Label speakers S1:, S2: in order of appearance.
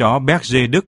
S1: chó Berger Đức